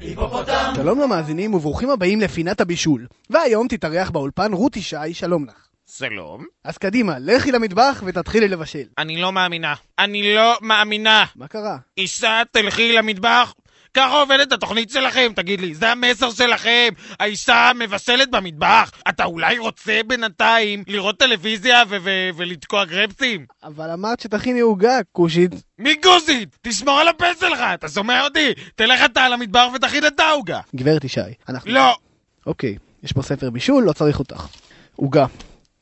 היפופוטם! שלום למאזינים וברוכים הבאים לפינת הבישול. והיום תתארח באולפן רות ישי, שלום לך. שלום. אז קדימה, לכי למטבח ותתחילי לבשל. אני לא מאמינה. אני לא מאמינה. מה קרה? אישה, תלכי למטבח. ככה עובדת התוכנית שלכם, תגיד לי, זה המסר שלכם? האישה מבשלת במטבח? אתה אולי רוצה בינתיים לראות טלוויזיה ו- ו- ולתקוע גרפסים? אבל אמרת שתכיני עוגה, כושית. מי גוזית? תשמור על הפה שלך, אתה שומע אותי? תלך אתה למטבח ותכין את העוגה. גברת ישי, אנחנו... לא. אוקיי, יש פה ספר בישול, לא צריך אותך. עוגה.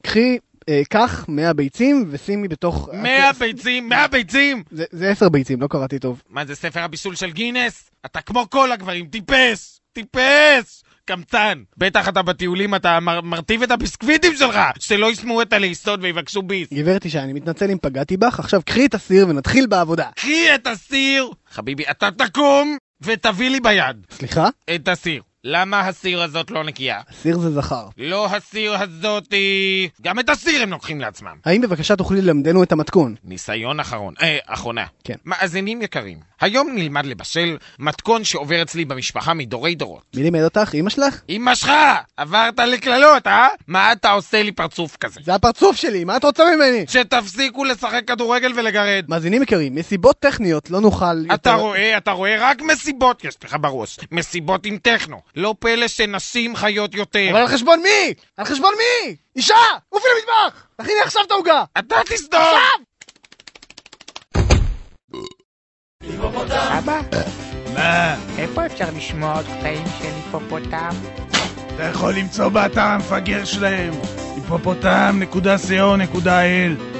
קחי, קח 100 ביצים ושימי בתוך... מאה ביצים, מאה ביצים! זה, זה 10 ביצים, לא קראתי טוב. מה זה ספר הבישול של גינס? אתה כמו כל הגברים, טיפס! טיפס! קמצן. בטח אתה בטיולים, אתה מר- מרטיב את הביסקוויטים שלך! שלא ישמעו את הלעיסות ויבקשו ביס. גברת ישי, אני מתנצל אם פגעתי בך, עכשיו קחי את הסיר ונתחיל בעבודה. קחי את הסיר! חביבי, אתה תקום ותביא לי ביד סליחה? את הסיר. למה הסיר הזאת לא נקייה? הסיר זה זכר. לא הסיר הזאתי... גם את הסיר הם לוקחים לעצמם. האם בבקשה תוכלי ללמדנו את המתכון? ניסיון אחרון, אה, אחרונה. כן. מאזינים יקרים, היום נלמד לבשל מתכון שעובר אצלי במשפחה מדורי דורות. מי לימד אותך? אמא שלך? אמא שלך! עברת לקללות, אה? מה אתה עושה לי פרצוף כזה? זה הפרצוף שלי, מה את רוצה ממני? שתפסיקו לשחק כדורגל ולגרד. מאזינים יקרים, מסיבות טכניות לא נוכל... אתה יותר- רואה, אתה רואה רק מסיבות יש לך בראש. מסיבות עם טכנו. לא פלא שנשים חיות יותר. אבל על חשבון מי? על חשבון מי? אישה! עופי למטבח! תכיני עכשיו את העוגה! אתה תסתום! אבא, מה? איפה אפשר לשמוע עוד קטעים של היפופוטם? אתה יכול למצוא באתר המפגר שלהם היפופוטם.co.il